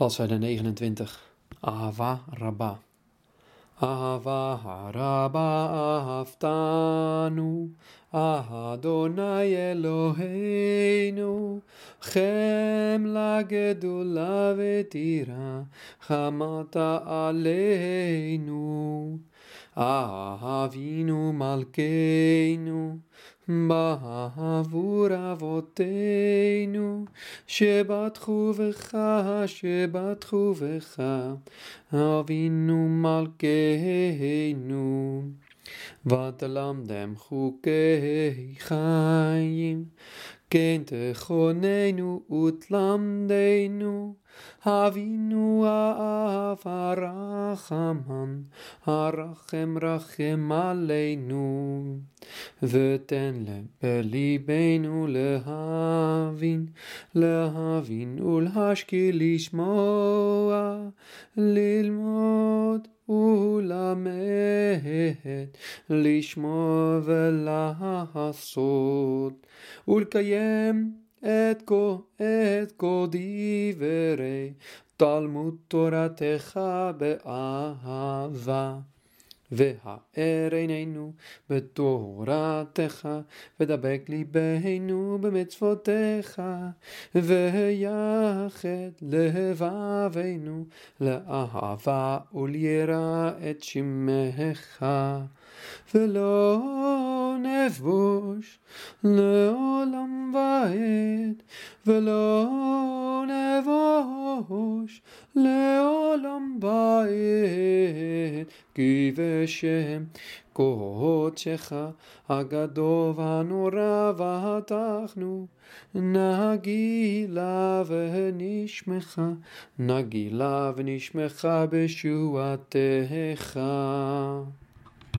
Bladzijde 29. Ahava Rabba. Ahava Rabba ahaftanu. Adonai Eloheinu. Chem la gedula vetira. Chamata aleinu. Ahavinu malkeinu. בעבור אבותינו, שבטחו בך, שבטחו בך, אבינו מלכנו. ותלמדם חוקי חיים, כן תכוננו ותלמדנו. אבינו האב הרחמן, הרחם רחם עלינו. ותן בליבנו להבין, להבין ולהשכיל לשמוע, ללמוד ולמד, לשמוע ולעשות, ולקיים את כל, את כל דברי תלמוד תורתך באהבה. והאר עינינו בתורתך, ודבק ליבנו במצוותיך, ויחד לבבינו לאהבה וליראה את שמך. ולא נבוש לעולם ועד, ולא נבוש לעולם ועד, כי בשם קודשך הגדול והנורא והתחנו, נגילה ונשמך, נגילה ונשמך בשועתך.